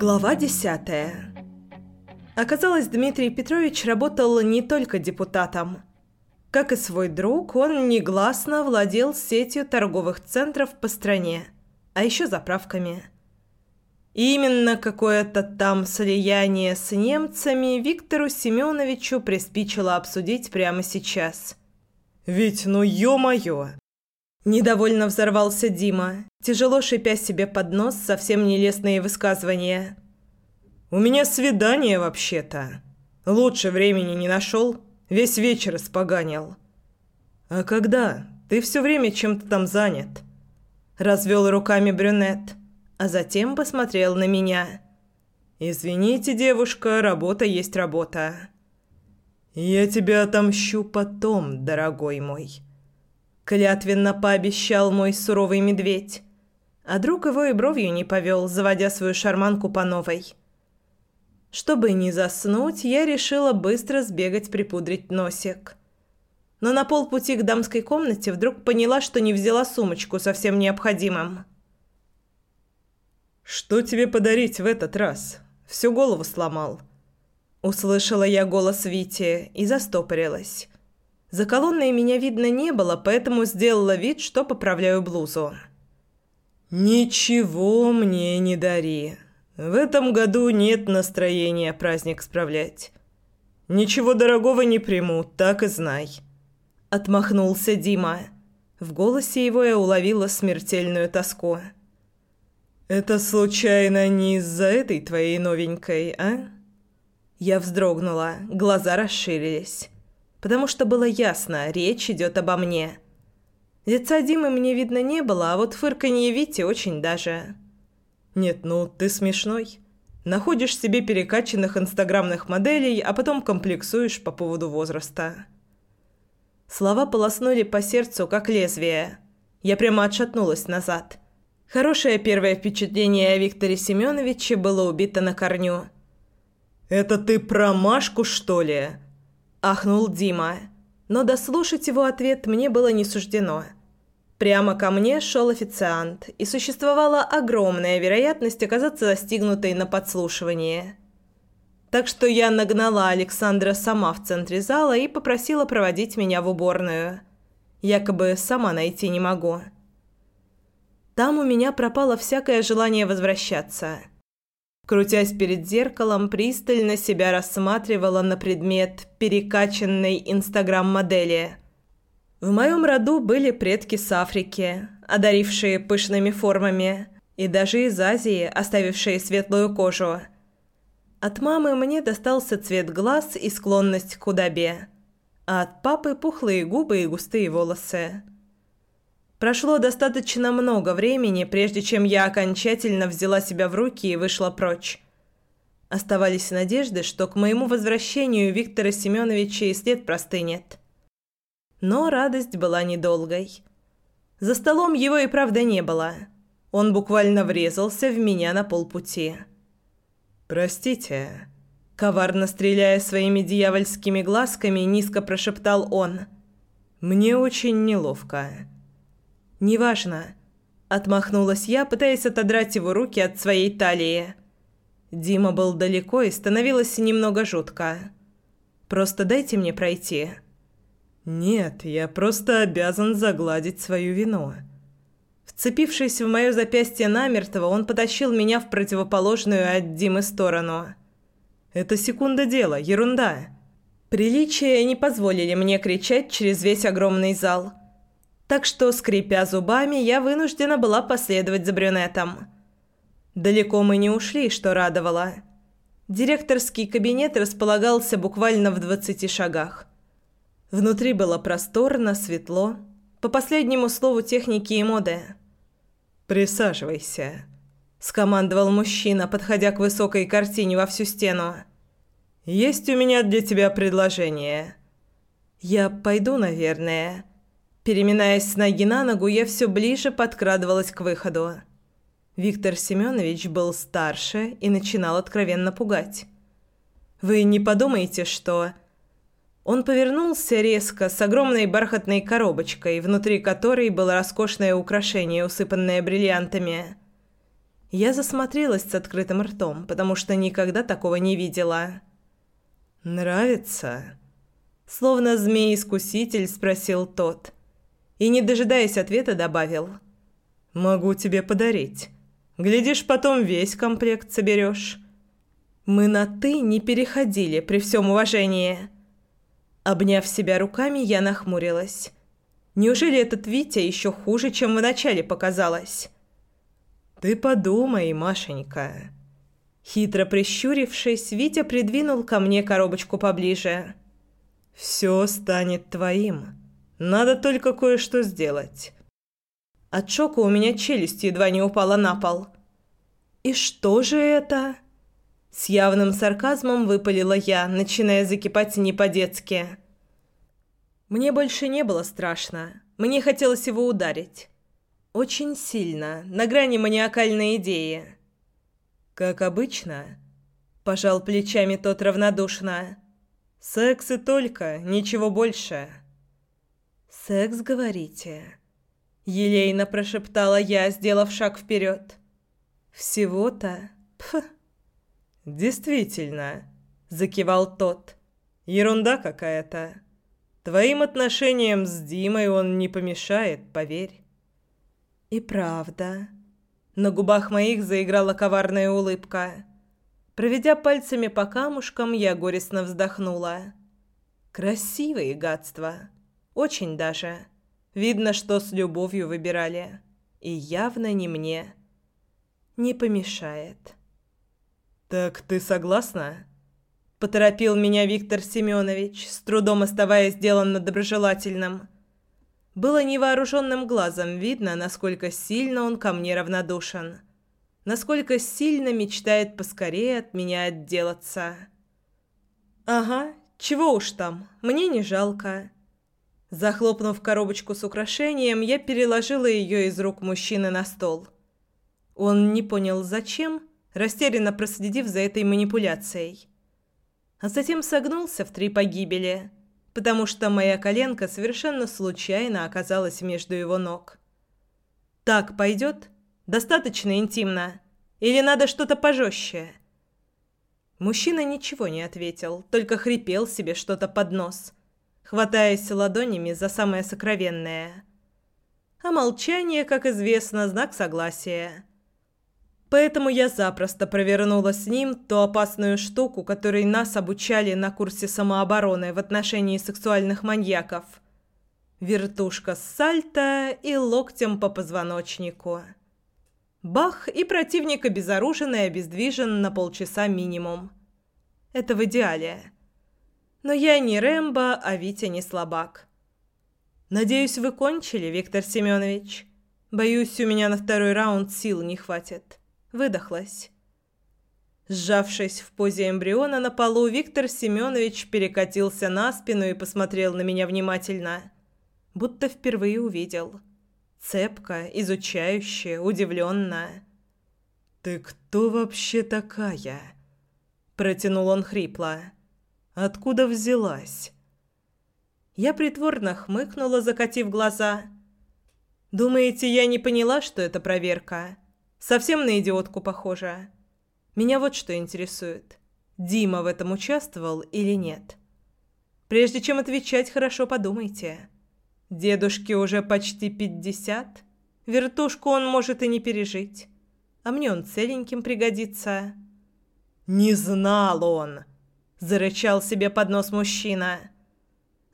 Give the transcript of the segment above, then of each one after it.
Глава десятая. Оказалось, Дмитрий Петрович работал не только депутатом. Как и свой друг, он негласно владел сетью торговых центров по стране, а еще заправками. Именно какое-то там слияние с немцами Виктору Семеновичу приспичило обсудить прямо сейчас. «Ведь ну ё-моё!» Недовольно взорвался Дима, тяжело шипя себе под нос совсем нелестные высказывания. «У меня свидание вообще-то. Лучше времени не нашел, весь вечер испоганил». «А когда? Ты все время чем-то там занят». Развел руками брюнет, а затем посмотрел на меня. «Извините, девушка, работа есть работа». «Я тебя отомщу потом, дорогой мой». Клятвенно пообещал мой суровый медведь. А друг его и бровью не повел, заводя свою шарманку по новой. Чтобы не заснуть, я решила быстро сбегать припудрить носик. Но на полпути к дамской комнате вдруг поняла, что не взяла сумочку со всем необходимым. «Что тебе подарить в этот раз? Всю голову сломал». Услышала я голос Вити и застопорилась. За колонной меня видно не было, поэтому сделала вид, что поправляю блузу. «Ничего мне не дари. В этом году нет настроения праздник справлять. Ничего дорогого не приму, так и знай». Отмахнулся Дима. В голосе его я уловила смертельную тоску. «Это случайно не из-за этой твоей новенькой, а?» Я вздрогнула, глаза расширились потому что было ясно, речь идет обо мне. Лица Димы мне видно не было, а вот фырканье Вити очень даже. «Нет, ну ты смешной. Находишь себе перекачанных инстаграмных моделей, а потом комплексуешь по поводу возраста». Слова полоснули по сердцу, как лезвие. Я прямо отшатнулась назад. Хорошее первое впечатление о Викторе Семеновиче было убито на корню. «Это ты про Машку, что ли?» Ахнул Дима. Но дослушать его ответ мне было не суждено. Прямо ко мне шел официант, и существовала огромная вероятность оказаться застигнутой на подслушивании. Так что я нагнала Александра сама в центре зала и попросила проводить меня в уборную. Якобы сама найти не могу. Там у меня пропало всякое желание возвращаться – Крутясь перед зеркалом, пристально себя рассматривала на предмет перекачанной инстаграм-модели. В моем роду были предки с Африки, одарившие пышными формами, и даже из Азии, оставившие светлую кожу. От мамы мне достался цвет глаз и склонность к худобе, а от папы пухлые губы и густые волосы. Прошло достаточно много времени, прежде чем я окончательно взяла себя в руки и вышла прочь. Оставались надежды, что к моему возвращению Виктора Семеновича и след простынет. Но радость была недолгой. За столом его и правда не было. Он буквально врезался в меня на полпути. «Простите», – коварно стреляя своими дьявольскими глазками, низко прошептал он. «Мне очень неловко». «Неважно», – отмахнулась я, пытаясь отодрать его руки от своей талии. Дима был далеко и становилось немного жутко. «Просто дайте мне пройти». «Нет, я просто обязан загладить свою вину». Вцепившись в мое запястье намертво, он потащил меня в противоположную от Димы сторону. «Это секунда дела, ерунда». Приличия не позволили мне кричать через весь огромный зал – так что, скрипя зубами, я вынуждена была последовать за брюнетом. Далеко мы не ушли, что радовало. Директорский кабинет располагался буквально в двадцати шагах. Внутри было просторно, светло, по последнему слову техники и моды. «Присаживайся», – скомандовал мужчина, подходя к высокой картине во всю стену. «Есть у меня для тебя предложение». «Я пойду, наверное», Переминаясь с ноги на ногу, я все ближе подкрадывалась к выходу. Виктор Семенович был старше и начинал откровенно пугать. «Вы не подумайте, что...» Он повернулся резко с огромной бархатной коробочкой, внутри которой было роскошное украшение, усыпанное бриллиантами. Я засмотрелась с открытым ртом, потому что никогда такого не видела. «Нравится?» Словно змей-искуситель спросил тот. И, не дожидаясь ответа, добавил. «Могу тебе подарить. Глядишь, потом весь комплект соберешь». Мы на «ты» не переходили при всем уважении. Обняв себя руками, я нахмурилась. Неужели этот Витя еще хуже, чем вначале показалось? «Ты подумай, Машенька». Хитро прищурившись, Витя придвинул ко мне коробочку поближе. «Все станет твоим. Надо только кое-что сделать». От шока у меня челюсть едва не упала на пол. «И что же это?» С явным сарказмом выпалила я, начиная закипать не по-детски. Мне больше не было страшно. Мне хотелось его ударить. Очень сильно, на грани маниакальной идеи. «Как обычно», – пожал плечами тот равнодушно. «Секс и только, ничего больше». «Секс, говорите?» Елейно прошептала я, сделав шаг вперед. «Всего-то? Пф!» «Действительно», – закивал тот. «Ерунда какая-то. Твоим отношениям с Димой он не помешает, поверь». «И правда». На губах моих заиграла коварная улыбка. Проведя пальцами по камушкам, я горестно вздохнула. «Красивые гадства. Очень даже. Видно, что с любовью выбирали. И явно не мне. Не помешает». «Так ты согласна?» Поторопил меня Виктор Семенович, с трудом оставаясь сделанно доброжелательным. Было невооруженным глазом видно, насколько сильно он ко мне равнодушен. Насколько сильно мечтает поскорее от меня отделаться. «Ага, чего уж там, мне не жалко». Захлопнув коробочку с украшением, я переложила ее из рук мужчины на стол. Он не понял, зачем, растерянно проследив за этой манипуляцией. А затем согнулся в три погибели, потому что моя коленка совершенно случайно оказалась между его ног. «Так пойдет? Достаточно интимно? Или надо что-то пожестче?» Мужчина ничего не ответил, только хрипел себе что-то под нос, хватаясь ладонями за самое сокровенное. А молчание, как известно, знак согласия. Поэтому я запросто провернула с ним ту опасную штуку, которой нас обучали на курсе самообороны в отношении сексуальных маньяков. Вертушка с сальто и локтем по позвоночнику. Бах, и противник обезоружен и обездвижен на полчаса минимум. Это в идеале. Но я не Рэмбо, а Витя не слабак. Надеюсь, вы кончили, Виктор Семенович. Боюсь, у меня на второй раунд сил не хватит. Выдохлась. Сжавшись в позе эмбриона на полу, Виктор Семенович перекатился на спину и посмотрел на меня внимательно, будто впервые увидел. Цепко, изучающе, удивленно. «Ты кто вообще такая?» Протянул он хрипло. «Откуда взялась?» Я притворно хмыкнула, закатив глаза. «Думаете, я не поняла, что это проверка?» Совсем на идиотку похожа. Меня вот что интересует. Дима в этом участвовал или нет? Прежде чем отвечать, хорошо подумайте. Дедушке уже почти пятьдесят. Вертушку он может и не пережить. А мне он целеньким пригодится. «Не знал он!» – зарычал себе под нос мужчина.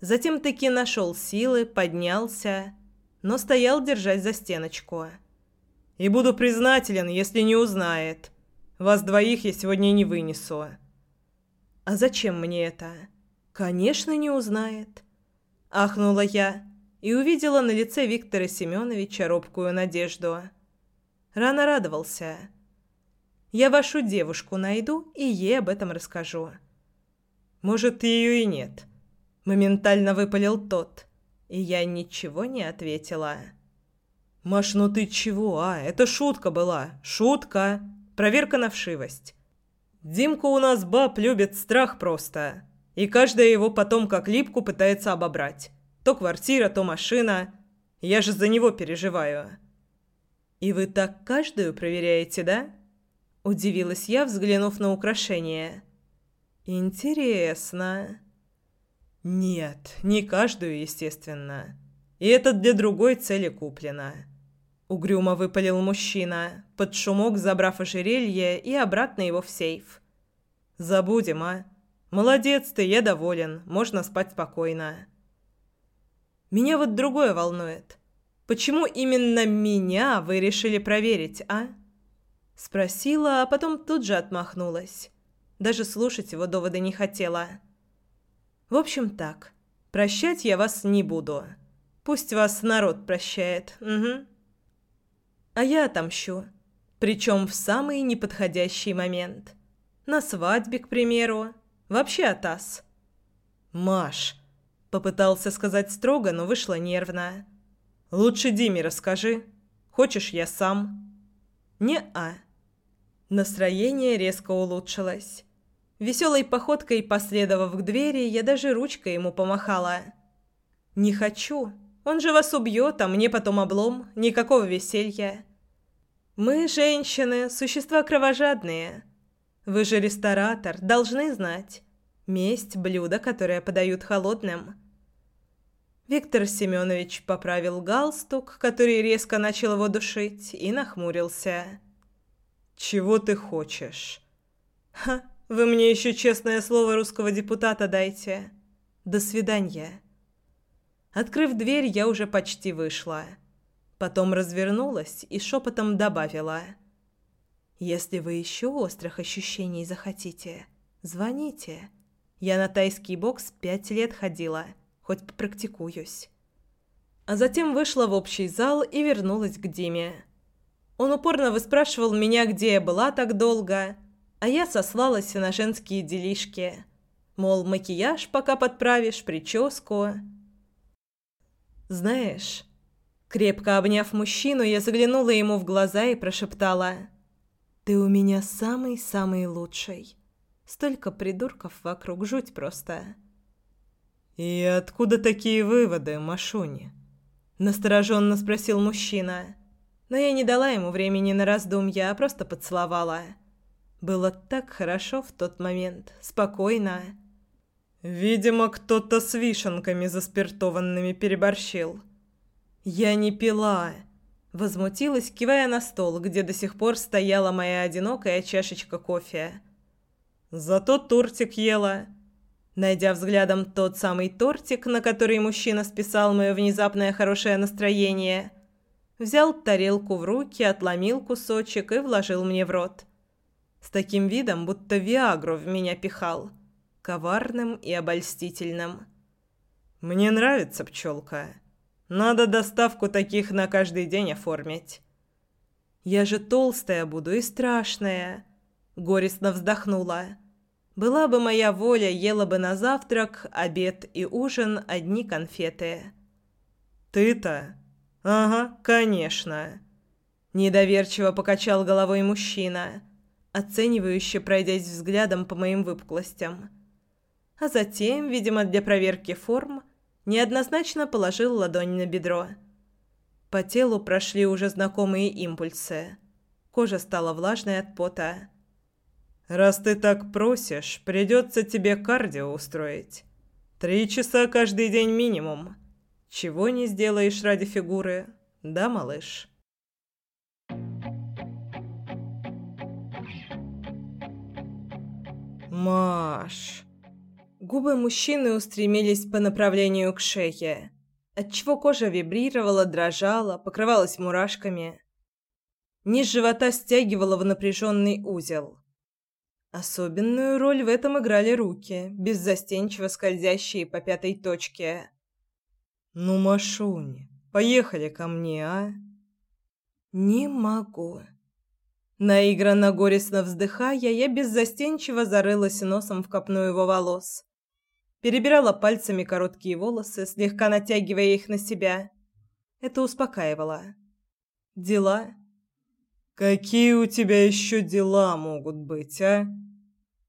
Затем таки нашел силы, поднялся, но стоял держать за стеночку. И буду признателен, если не узнает. Вас двоих я сегодня не вынесу». «А зачем мне это?» «Конечно, не узнает». Ахнула я и увидела на лице Виктора Семеновича робкую надежду. Рано радовался. «Я вашу девушку найду и ей об этом расскажу». «Может, ее и нет», — моментально выпалил тот, и я ничего не ответила. «Маш, ну ты чего, а? Это шутка была. Шутка. Проверка на вшивость. Димка у нас баб любит страх просто. И каждая его потом как липку пытается обобрать. То квартира, то машина. Я же за него переживаю». «И вы так каждую проверяете, да?» Удивилась я, взглянув на украшение. «Интересно». «Нет, не каждую, естественно. И это для другой цели куплено». Угрюмо выпалил мужчина, под шумок забрав ожерелье и обратно его в сейф. «Забудем, а? Молодец ты, я доволен, можно спать спокойно». «Меня вот другое волнует. Почему именно меня вы решили проверить, а?» Спросила, а потом тут же отмахнулась. Даже слушать его доводы не хотела. «В общем так, прощать я вас не буду. Пусть вас народ прощает, угу» а я отомщу. Причем в самый неподходящий момент. На свадьбе, к примеру. Вообще атас. «Маш», — попытался сказать строго, но вышло нервно. «Лучше Диме расскажи. Хочешь, я сам?» «Не-а». Настроение резко улучшилось. Веселой походкой, последовав к двери, я даже ручкой ему помахала. «Не хочу. Он же вас убьет, а мне потом облом. Никакого веселья. Мы, женщины, существа кровожадные. Вы же ресторатор, должны знать. Месть – блюдо, которое подают холодным». Виктор Семенович поправил галстук, который резко начал его душить, и нахмурился. «Чего ты хочешь?» «Ха, вы мне еще честное слово русского депутата дайте. До свидания». Открыв дверь, я уже почти вышла. Потом развернулась и шепотом добавила. «Если вы еще острых ощущений захотите, звоните. Я на тайский бокс пять лет ходила, хоть попрактикуюсь». А затем вышла в общий зал и вернулась к Диме. Он упорно выспрашивал меня, где я была так долго, а я сослалась на женские делишки. Мол, макияж пока подправишь, прическу. Знаешь, крепко обняв мужчину, я заглянула ему в глаза и прошептала. «Ты у меня самый-самый лучший. Столько придурков вокруг, жуть просто». «И откуда такие выводы, Машуни?» Настороженно спросил мужчина. Но я не дала ему времени на раздумья, а просто поцеловала. Было так хорошо в тот момент, спокойно. Видимо, кто-то с вишенками заспиртованными переборщил. Я не пила. Возмутилась, кивая на стол, где до сих пор стояла моя одинокая чашечка кофе. Зато тортик ела. Найдя взглядом тот самый тортик, на который мужчина списал мое внезапное хорошее настроение, взял тарелку в руки, отломил кусочек и вложил мне в рот. С таким видом, будто Виагру в меня пихал – коварным и обольстительным. «Мне нравится пчелка. Надо доставку таких на каждый день оформить». «Я же толстая буду и страшная», — горестно вздохнула. «Была бы моя воля, ела бы на завтрак, обед и ужин одни конфеты». «Ты-то? Ага, конечно». Недоверчиво покачал головой мужчина, оценивающе пройдясь взглядом по моим выпуклостям а затем, видимо, для проверки форм, неоднозначно положил ладонь на бедро. По телу прошли уже знакомые импульсы. Кожа стала влажной от пота. «Раз ты так просишь, придется тебе кардио устроить. Три часа каждый день минимум. Чего не сделаешь ради фигуры, да, малыш?» «Маш...» Губы мужчины устремились по направлению к шее, отчего кожа вибрировала, дрожала, покрывалась мурашками. Низ живота стягивала в напряженный узел. Особенную роль в этом играли руки, беззастенчиво скользящие по пятой точке. «Ну, Машунь, поехали ко мне, а?» «Не могу». Наигранно горестно вздыхая, я беззастенчиво зарылась носом в копну его волос перебирала пальцами короткие волосы, слегка натягивая их на себя. Это успокаивало. Дела? Какие у тебя еще дела могут быть, а?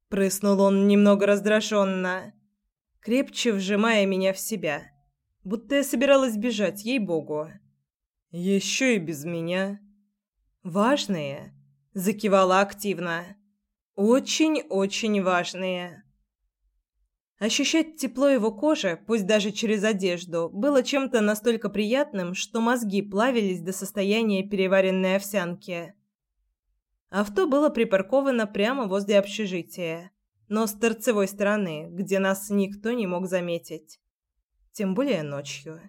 Прыснул он немного раздраженно, крепче вжимая меня в себя, будто я собиралась бежать, ей-богу. Еще и без меня. «Важные?» – закивала активно. «Очень-очень важные». Ощущать тепло его кожи, пусть даже через одежду, было чем-то настолько приятным, что мозги плавились до состояния переваренной овсянки. Авто было припарковано прямо возле общежития, но с торцевой стороны, где нас никто не мог заметить. Тем более ночью,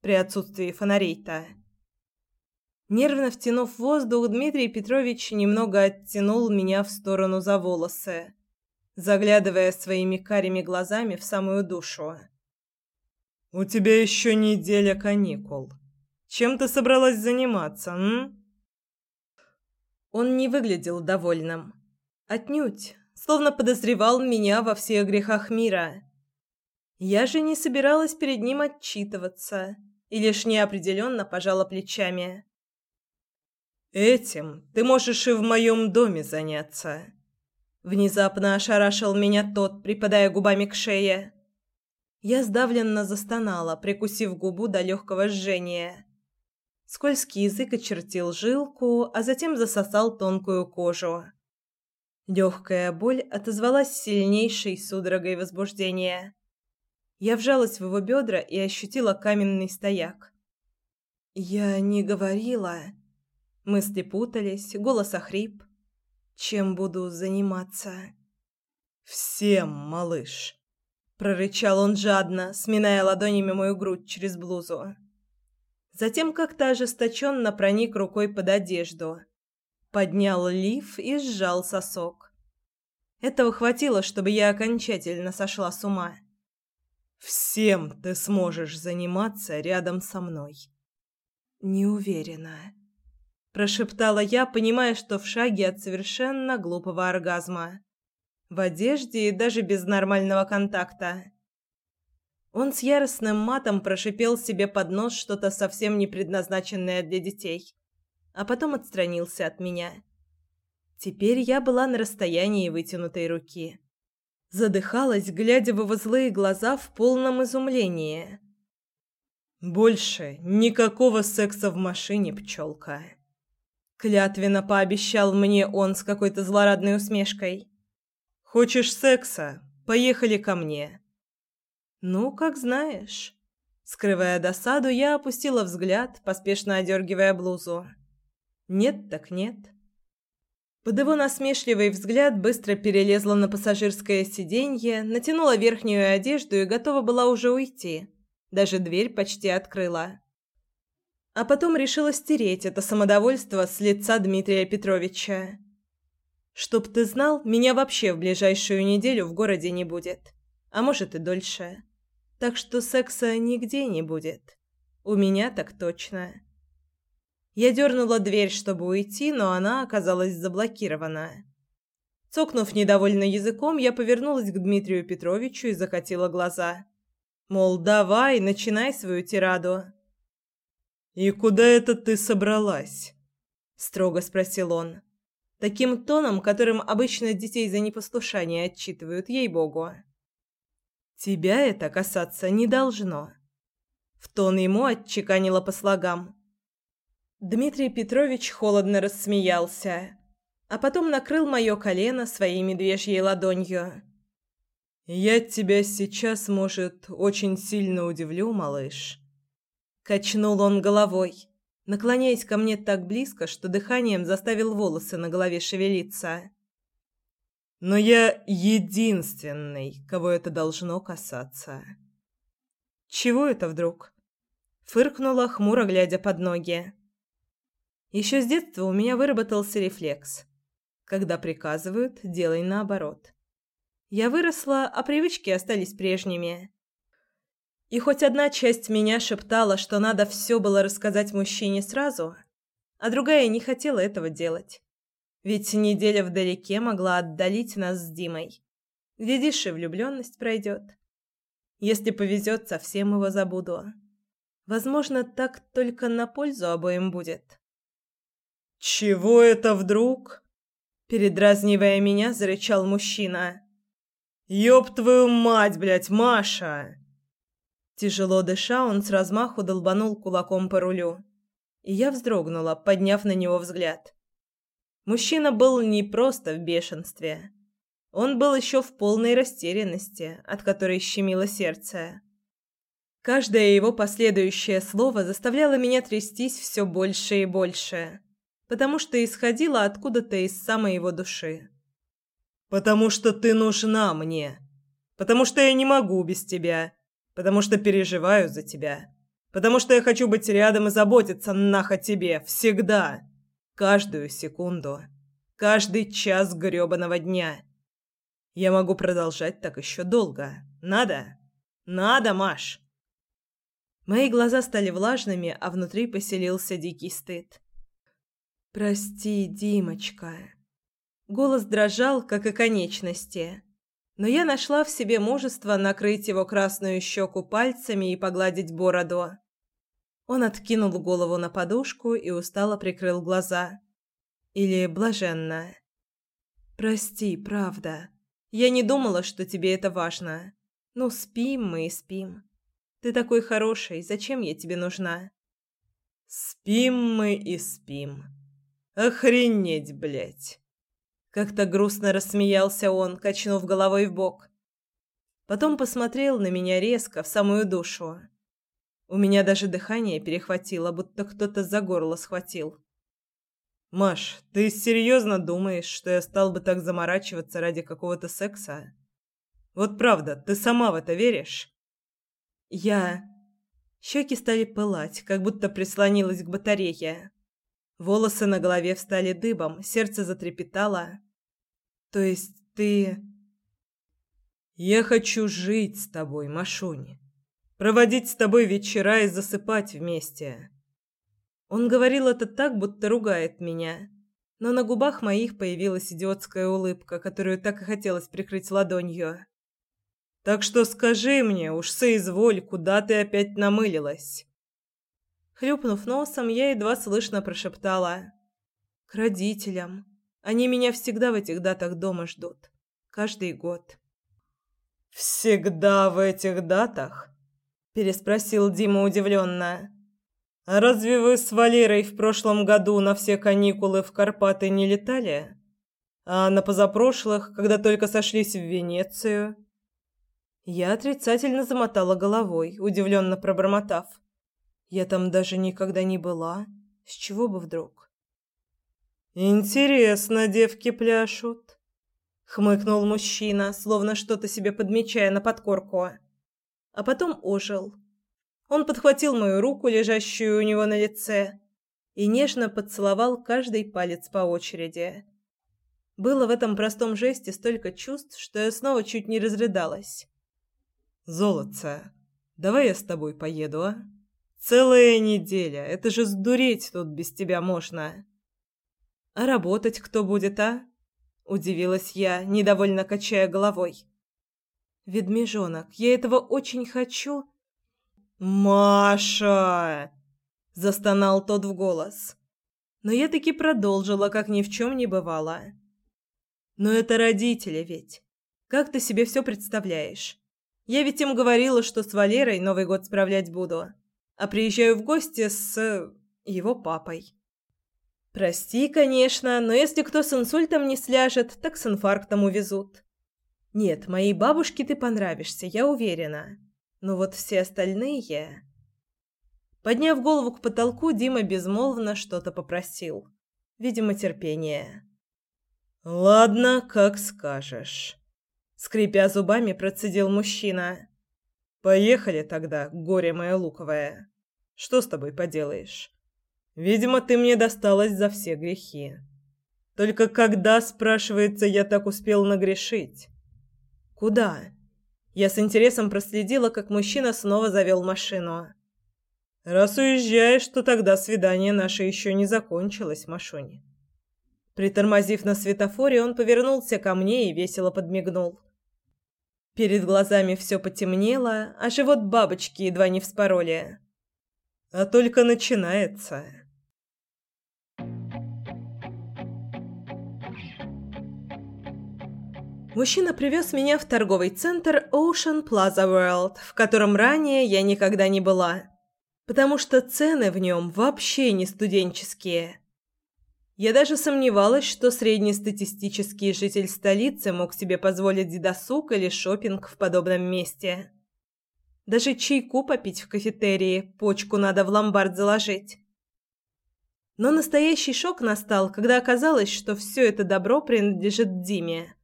при отсутствии фонарей-то. Нервно втянув воздух, Дмитрий Петрович немного оттянул меня в сторону за волосы заглядывая своими карими глазами в самую душу. «У тебя еще неделя каникул. Чем ты собралась заниматься, м?» Он не выглядел довольным. Отнюдь, словно подозревал меня во всех грехах мира. Я же не собиралась перед ним отчитываться и лишь неопределенно пожала плечами. «Этим ты можешь и в моем доме заняться». Внезапно ошарашил меня тот, припадая губами к шее. Я сдавленно застонала, прикусив губу до легкого жжения. Скользкий язык очертил жилку, а затем засосал тонкую кожу. Легкая боль отозвалась сильнейшей судорогой возбуждения. Я вжалась в его бедра и ощутила каменный стояк. Я не говорила. Мысли путались, голос охрип чем буду заниматься. Всем, малыш, прорычал он жадно, сминая ладонями мою грудь через блузу. Затем как-то ожесточенно проник рукой под одежду, поднял лиф и сжал сосок. Этого хватило, чтобы я окончательно сошла с ума. Всем ты сможешь заниматься рядом со мной. Не уверена прошептала я, понимая, что в шаге от совершенно глупого оргазма. В одежде и даже без нормального контакта. Он с яростным матом прошипел себе под нос что-то совсем не предназначенное для детей, а потом отстранился от меня. Теперь я была на расстоянии вытянутой руки. Задыхалась, глядя в его злые глаза в полном изумлении. «Больше никакого секса в машине, пчелка!» Клятвенно пообещал мне он с какой-то злорадной усмешкой. «Хочешь секса? Поехали ко мне». «Ну, как знаешь». Скрывая досаду, я опустила взгляд, поспешно одергивая блузу. «Нет так нет». Под его насмешливый взгляд быстро перелезла на пассажирское сиденье, натянула верхнюю одежду и готова была уже уйти. Даже дверь почти открыла а потом решила стереть это самодовольство с лица Дмитрия Петровича. «Чтоб ты знал, меня вообще в ближайшую неделю в городе не будет, а может и дольше. Так что секса нигде не будет. У меня так точно». Я дернула дверь, чтобы уйти, но она оказалась заблокирована. Цокнув недовольно языком, я повернулась к Дмитрию Петровичу и закатила глаза. Мол, давай, начинай свою тираду. «И куда это ты собралась?» – строго спросил он. Таким тоном, которым обычно детей за непослушание отчитывают, ей-богу. «Тебя это касаться не должно». В тон ему отчеканила по слогам. Дмитрий Петрович холодно рассмеялся, а потом накрыл мое колено своей медвежьей ладонью. «Я тебя сейчас, может, очень сильно удивлю, малыш». Качнул он головой, наклоняясь ко мне так близко, что дыханием заставил волосы на голове шевелиться. Но я единственный, кого это должно касаться. Чего это вдруг? Фыркнула, хмуро глядя под ноги. Еще с детства у меня выработался рефлекс. Когда приказывают, делай наоборот. Я выросла, а привычки остались прежними. И хоть одна часть меня шептала, что надо все было рассказать мужчине сразу, а другая не хотела этого делать. Ведь неделя вдалеке могла отдалить нас с Димой. Глядишь, и влюбленность пройдет. Если повезет, совсем его забуду. Возможно, так только на пользу обоим будет. «Чего это вдруг?» Передразнивая меня, зарычал мужчина. «Ёб твою мать, блядь, Маша!» Тяжело дыша, он с размаху долбанул кулаком по рулю. И я вздрогнула, подняв на него взгляд. Мужчина был не просто в бешенстве. Он был еще в полной растерянности, от которой щемило сердце. Каждое его последующее слово заставляло меня трястись все больше и больше, потому что исходило откуда-то из самой его души. «Потому что ты нужна мне. Потому что я не могу без тебя. Потому что переживаю за тебя. Потому что я хочу быть рядом и заботиться нах о тебе. Всегда. Каждую секунду. Каждый час грёбаного дня. Я могу продолжать так еще долго. Надо? Надо, Маш!» Мои глаза стали влажными, а внутри поселился дикий стыд. «Прости, Димочка». Голос дрожал, как и конечности. Но я нашла в себе мужество накрыть его красную щеку пальцами и погладить бороду. Он откинул голову на подушку и устало прикрыл глаза. Или блаженно. «Прости, правда. Я не думала, что тебе это важно. Ну, спим мы и спим». Ты такой хороший, зачем я тебе нужна? Спим мы и спим. Охренеть, блядь. Как-то грустно рассмеялся он, качнув головой в бок. Потом посмотрел на меня резко, в самую душу. У меня даже дыхание перехватило, будто кто-то за горло схватил. «Маш, ты серьезно думаешь, что я стал бы так заморачиваться ради какого-то секса? Вот правда, ты сама в это веришь?» Я... Щеки стали пылать, как будто прислонилась к батарее. Волосы на голове встали дыбом, сердце затрепетало. То есть ты... Я хочу жить с тобой, Машунь. Проводить с тобой вечера и засыпать вместе. Он говорил это так, будто ругает меня. Но на губах моих появилась идиотская улыбка, которую так и хотелось прикрыть ладонью. Так что скажи мне, уж соизволь, куда ты опять намылилась?» Хлюпнув носом, я едва слышно прошептала. «К родителям. Они меня всегда в этих датах дома ждут. Каждый год». «Всегда в этих датах?» – переспросил Дима удивленно. «А разве вы с Валерой в прошлом году на все каникулы в Карпаты не летали? А на позапрошлых, когда только сошлись в Венецию?» Я отрицательно замотала головой, удивленно пробормотав. Я там даже никогда не была. С чего бы вдруг? Интересно, девки пляшут, хмыкнул мужчина, словно что-то себе подмечая на подкорку. А потом ожил. Он подхватил мою руку, лежащую у него на лице, и нежно поцеловал каждый палец по очереди. Было в этом простом жесте столько чувств, что я снова чуть не разрыдалась. Золотце, давай я с тобой поеду, а? Целая неделя, это же сдуреть тут без тебя можно. А работать кто будет, а? Удивилась я, недовольно качая головой. Ведмежонок, я этого очень хочу. Маша! Застонал тот в голос. Но я таки продолжила, как ни в чем не бывало. Но это родители ведь. Как ты себе все представляешь? Я ведь им говорила, что с Валерой Новый год справлять буду, а приезжаю в гости с его папой. Прости, конечно, но если кто с инсультом не сляжет, так с инфарктом увезут. Нет, моей бабушке ты понравишься, я уверена. Но вот все остальные... Подняв голову к потолку, Дима безмолвно что-то попросил. Видимо, терпение. «Ладно, как скажешь» скрипя зубами, процедил мужчина. Поехали тогда, горе мое луковое. Что с тобой поделаешь? Видимо, ты мне досталась за все грехи. Только когда, спрашивается, я так успел нагрешить? Куда? Я с интересом проследила, как мужчина снова завел машину. Раз уезжаешь, то тогда свидание наше еще не закончилось, Машуня. Притормозив на светофоре, он повернулся ко мне и весело подмигнул. Перед глазами все потемнело, а живот бабочки едва не вспороли. А только начинается. Мужчина привез меня в торговый центр Ocean Plaza World, в котором ранее я никогда не была, потому что цены в нем вообще не студенческие. Я даже сомневалась, что среднестатистический житель столицы мог себе позволить досуг или шопинг в подобном месте. Даже чайку попить в кафетерии, почку надо в ломбард заложить. Но настоящий шок настал, когда оказалось, что все это добро принадлежит Диме.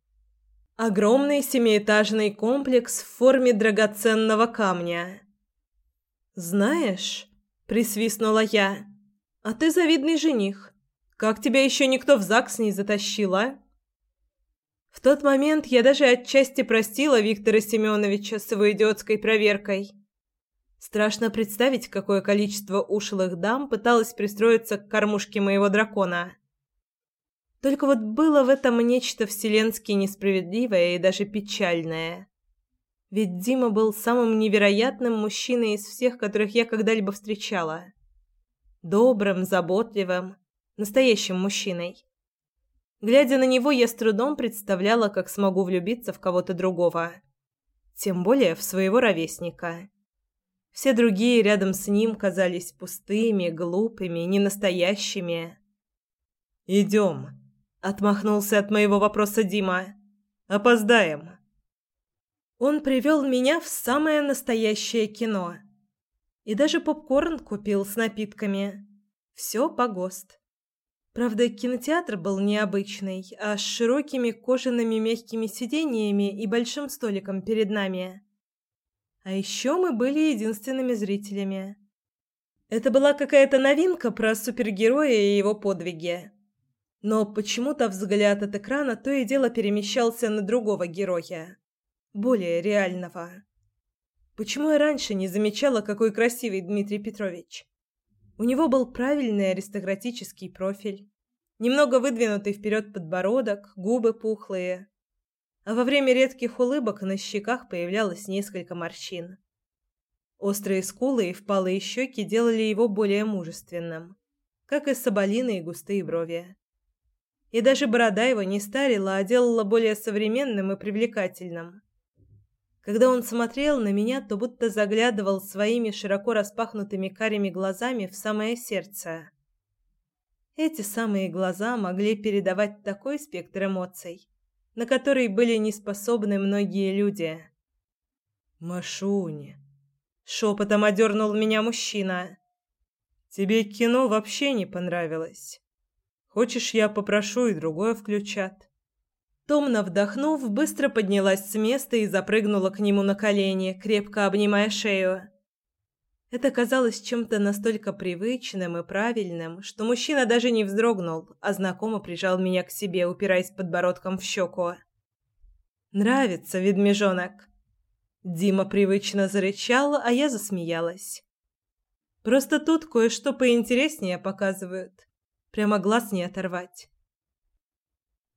Огромный семиэтажный комплекс в форме драгоценного камня. «Знаешь», — присвистнула я, — «а ты завидный жених. Как тебя еще никто в ЗАГС не затащил, а?» В тот момент я даже отчасти простила Виктора Семеновича с его идиотской проверкой. Страшно представить, какое количество ушлых дам пыталось пристроиться к кормушке моего дракона. Только вот было в этом нечто вселенски несправедливое и даже печальное. Ведь Дима был самым невероятным мужчиной из всех, которых я когда-либо встречала. Добрым, заботливым, настоящим мужчиной. Глядя на него, я с трудом представляла, как смогу влюбиться в кого-то другого. Тем более в своего ровесника. Все другие рядом с ним казались пустыми, глупыми, ненастоящими. «Идем», — отмахнулся от моего вопроса Дима. «Опоздаем». Он привел меня в самое настоящее кино. И даже попкорн купил с напитками. Все по ГОСТ. Правда, кинотеатр был необычный, а с широкими кожаными мягкими сиденьями и большим столиком перед нами. А еще мы были единственными зрителями. Это была какая-то новинка про супергероя и его подвиги. Но почему-то взгляд от экрана то и дело перемещался на другого героя, более реального. Почему я раньше не замечала, какой красивый Дмитрий Петрович? У него был правильный аристократический профиль, немного выдвинутый вперед подбородок, губы пухлые, а во время редких улыбок на щеках появлялось несколько морщин. Острые скулы и впалые щеки делали его более мужественным, как и соболиные густые брови. И даже борода его не старила, а делала более современным и привлекательным. Когда он смотрел на меня, то будто заглядывал своими широко распахнутыми карими глазами в самое сердце. Эти самые глаза могли передавать такой спектр эмоций, на который были не способны многие люди. «Машуня!» — шепотом одернул меня мужчина. «Тебе кино вообще не понравилось. Хочешь, я попрошу и другое включат?» Томно вдохнув, быстро поднялась с места и запрыгнула к нему на колени, крепко обнимая шею. Это казалось чем-то настолько привычным и правильным, что мужчина даже не вздрогнул, а знакомо прижал меня к себе, упираясь подбородком в щеку. «Нравится, ведмежонок!» Дима привычно зарычал, а я засмеялась. «Просто тут кое-что поинтереснее показывают. Прямо глаз не оторвать».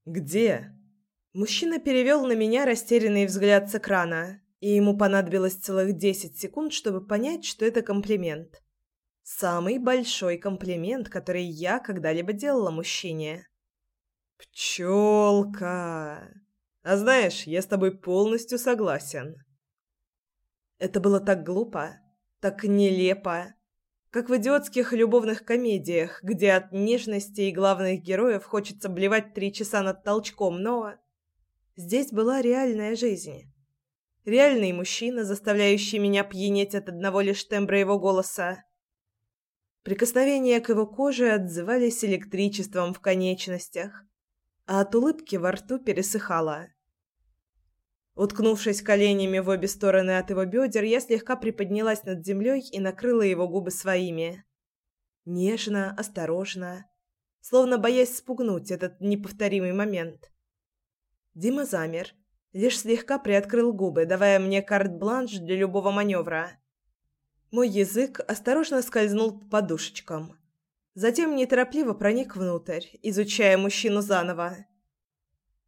«Где?» Мужчина перевел на меня растерянный взгляд с экрана и ему понадобилось целых десять секунд, чтобы понять, что это комплимент. Самый большой комплимент, который я когда-либо делала мужчине. «Пчелка! А знаешь, я с тобой полностью согласен». Это было так глупо, так нелепо, как в идиотских любовных комедиях, где от нежности и главных героев хочется блевать три часа над толчком, но... Здесь была реальная жизнь. Реальный мужчина, заставляющий меня пьянеть от одного лишь тембра его голоса. Прикосновения к его коже отзывались электричеством в конечностях, а от улыбки во рту пересыхало. Уткнувшись коленями в обе стороны от его бедер, я слегка приподнялась над землей и накрыла его губы своими. Нежно, осторожно, словно боясь спугнуть этот неповторимый момент. Дима замер, лишь слегка приоткрыл губы, давая мне карт-бланш для любого маневра. Мой язык осторожно скользнул по подушечкам. Затем неторопливо проник внутрь, изучая мужчину заново.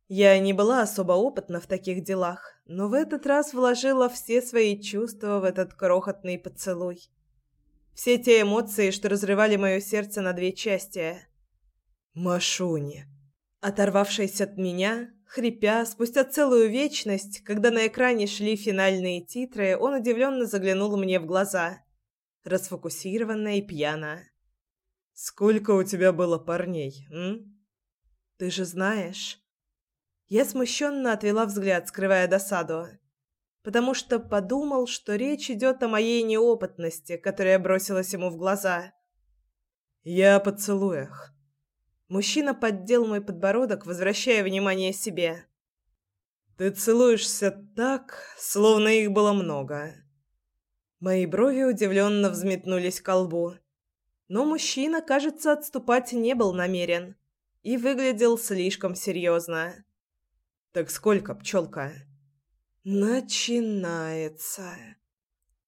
Я не была особо опытна в таких делах, но в этот раз вложила все свои чувства в этот крохотный поцелуй. Все те эмоции, что разрывали мое сердце на две части. «Машуни!» Оторвавшись от меня, Хрипя, спустя целую вечность, когда на экране шли финальные титры, он удивленно заглянул мне в глаза, расфокусированно и пьяно. Сколько у тебя было парней, м? Ты же знаешь. Я смущенно отвела взгляд, скрывая досаду, потому что подумал, что речь идет о моей неопытности, которая бросилась ему в глаза. Я о поцелуях. Мужчина поддел мой подбородок, возвращая внимание себе. Ты целуешься так, словно их было много. Мои брови удивленно взметнулись к лбу. Но мужчина, кажется, отступать не был намерен и выглядел слишком серьезно. «Так сколько, пчелка?» «Начинается!»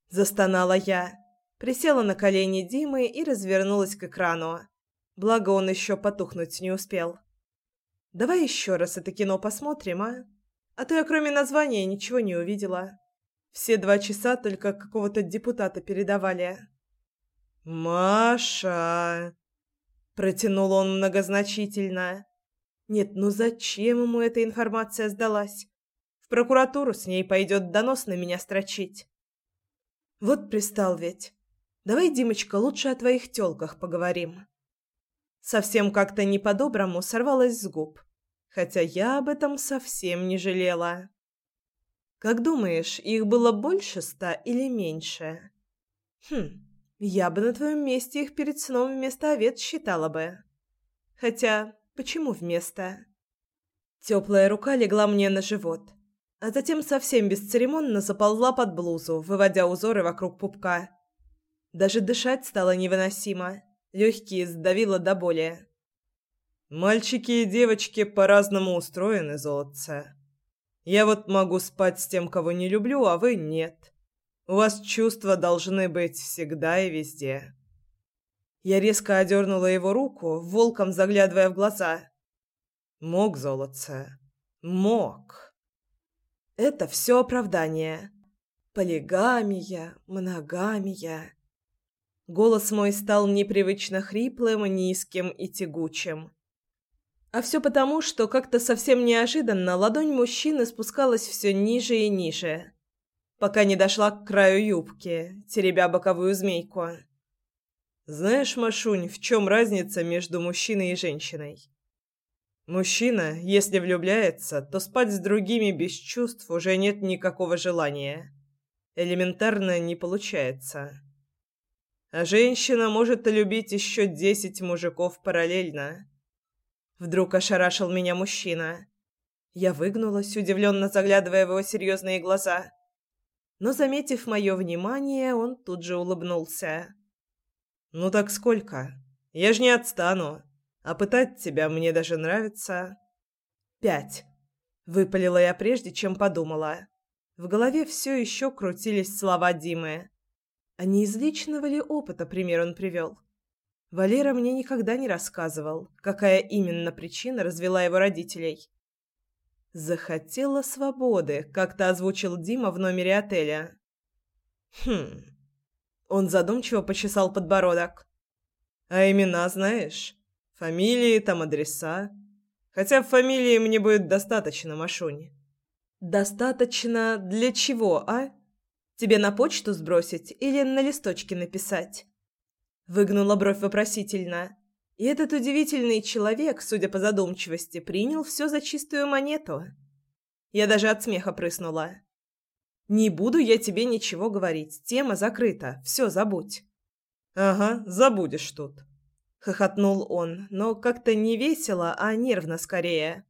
Застонала я, присела на колени Димы и развернулась к экрану. Благо он еще потухнуть не успел. «Давай еще раз это кино посмотрим, а? А то я кроме названия ничего не увидела. Все два часа только какого-то депутата передавали». «Маша!» — протянул он многозначительно. «Нет, ну зачем ему эта информация сдалась? В прокуратуру с ней пойдет донос на меня строчить». «Вот пристал ведь. Давай, Димочка, лучше о твоих тёлках поговорим». Совсем как-то не по-доброму сорвалась с губ, хотя я об этом совсем не жалела. «Как думаешь, их было больше ста или меньше?» «Хм...» Я бы на твоем месте их перед сном вместо овец считала бы. Хотя, почему вместо? Теплая рука легла мне на живот, а затем совсем бесцеремонно заползла под блузу, выводя узоры вокруг пупка. Даже дышать стало невыносимо, легкие сдавило до боли. «Мальчики и девочки по-разному устроены, золотце. Я вот могу спать с тем, кого не люблю, а вы нет. У вас чувства должны быть всегда и везде. Я резко одернула его руку, волком заглядывая в глаза. Мог, золотце. Мог. Это все оправдание. Полигамия, моногамия. Голос мой стал непривычно хриплым, низким и тягучим. А все потому, что как-то совсем неожиданно ладонь мужчины спускалась все ниже и ниже пока не дошла к краю юбки, теребя боковую змейку. Знаешь, Машунь, в чем разница между мужчиной и женщиной? Мужчина, если влюбляется, то спать с другими без чувств уже нет никакого желания. Элементарно не получается. А женщина может любить еще десять мужиков параллельно. Вдруг ошарашил меня мужчина. Я выгнулась, удивленно заглядывая в его серьезные глаза но, заметив мое внимание, он тут же улыбнулся. «Ну так сколько? Я ж не отстану. А пытать тебя мне даже нравится». «Пять», — выпалила я прежде, чем подумала. В голове все еще крутились слова Димы. А не из личного ли опыта пример он привел? Валера мне никогда не рассказывал, какая именно причина развела его родителей. «Захотела свободы», — как-то озвучил Дима в номере отеля. «Хм...» Он задумчиво почесал подбородок. «А имена знаешь? Фамилии, там адреса? Хотя фамилии мне будет достаточно, Машунь». «Достаточно для чего, а? Тебе на почту сбросить или на листочке написать?» Выгнула бровь вопросительно. И этот удивительный человек, судя по задумчивости, принял все за чистую монету. Я даже от смеха прыснула. «Не буду я тебе ничего говорить. Тема закрыта. Все, забудь». «Ага, забудешь тут», — хохотнул он, но как-то не весело, а нервно скорее.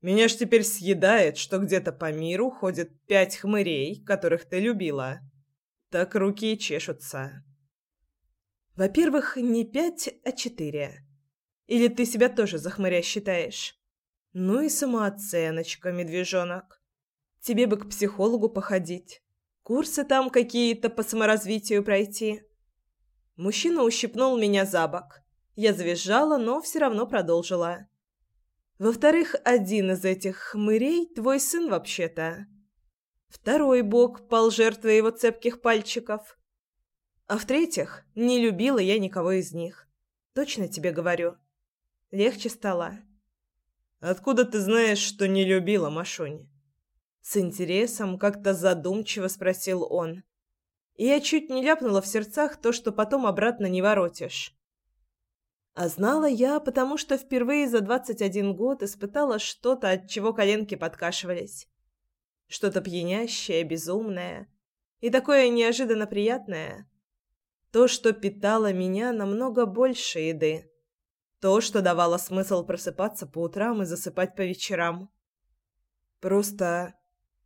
«Меня ж теперь съедает, что где-то по миру ходят пять хмырей, которых ты любила. Так руки чешутся». Во-первых, не пять, а четыре. Или ты себя тоже за хмыря считаешь? Ну и самооценочка, медвежонок. Тебе бы к психологу походить. Курсы там какие-то по саморазвитию пройти. Мужчина ущипнул меня за бок. Я завизжала, но все равно продолжила. Во-вторых, один из этих хмырей твой сын вообще-то. Второй бог пал жертвой его цепких пальчиков. А в-третьих, не любила я никого из них. Точно тебе говорю. Легче стало. Откуда ты знаешь, что не любила Машунь? С интересом, как-то задумчиво спросил он. И я чуть не ляпнула в сердцах то, что потом обратно не воротишь. А знала я, потому что впервые за 21 год испытала что-то, от чего коленки подкашивались. Что-то пьянящее, безумное и такое неожиданно приятное. То, что питало меня намного больше еды. То, что давало смысл просыпаться по утрам и засыпать по вечерам. Просто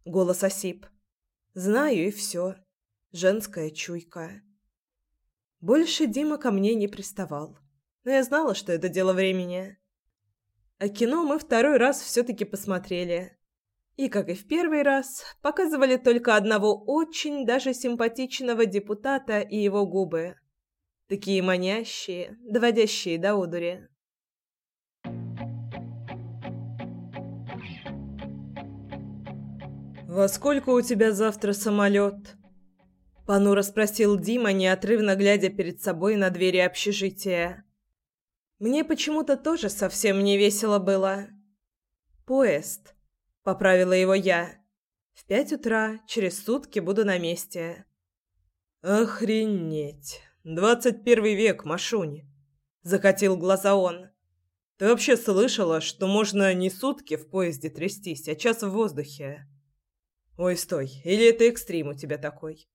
голос осип. Знаю и все. Женская чуйка. Больше Дима ко мне не приставал но я знала, что это дело времени. А кино мы второй раз все-таки посмотрели. И, как и в первый раз, показывали только одного очень даже симпатичного депутата и его губы. Такие манящие, доводящие до одури. «Во сколько у тебя завтра самолет?» Понуро спросил Дима, неотрывно глядя перед собой на двери общежития. Мне почему-то тоже совсем не весело было. «Поезд», — поправила его я. «В пять утра, через сутки буду на месте». «Охренеть! Двадцать первый век, Машунь!» — закатил глаза он. «Ты вообще слышала, что можно не сутки в поезде трястись, а час в воздухе?» «Ой, стой, или это экстрим у тебя такой?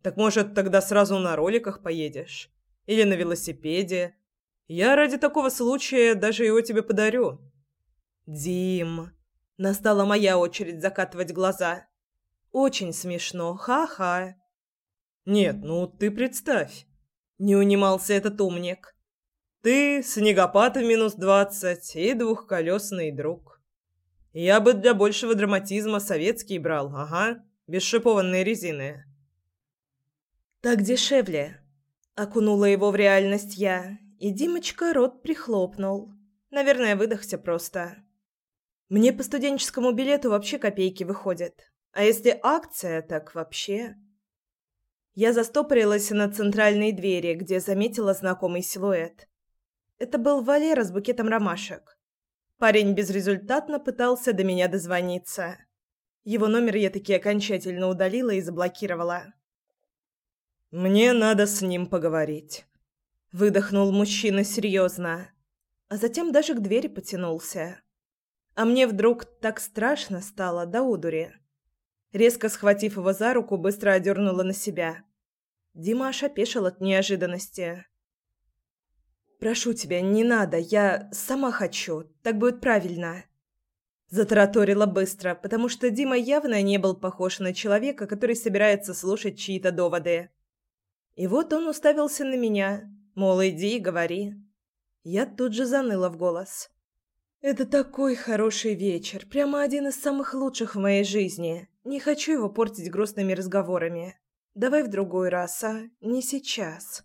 Так может, тогда сразу на роликах поедешь? Или на велосипеде?» Я ради такого случая даже его тебе подарю. Дим, настала моя очередь закатывать глаза. Очень смешно, ха-ха. Нет, ну ты представь. Не унимался этот умник. Ты снегопад в минус двадцать и двухколесный друг. Я бы для большего драматизма советский брал, ага, без шипованной резины. Так дешевле. Окунула его в реальность я и Димочка рот прихлопнул. Наверное, выдохся просто. Мне по студенческому билету вообще копейки выходят. А если акция, так вообще... Я застопорилась на центральной двери, где заметила знакомый силуэт. Это был Валера с букетом ромашек. Парень безрезультатно пытался до меня дозвониться. Его номер я таки окончательно удалила и заблокировала. «Мне надо с ним поговорить», Выдохнул мужчина серьезно, а затем даже к двери потянулся. А мне вдруг так страшно стало до удури. Резко схватив его за руку, быстро одернула на себя. Димаш опешил от неожиданности. «Прошу тебя, не надо, я сама хочу, так будет правильно». Затараторила быстро, потому что Дима явно не был похож на человека, который собирается слушать чьи-то доводы. И вот он уставился на меня, Мол, иди и говори. Я тут же заныла в голос. Это такой хороший вечер, прямо один из самых лучших в моей жизни. Не хочу его портить грустными разговорами. Давай в другой раз, а? Не сейчас.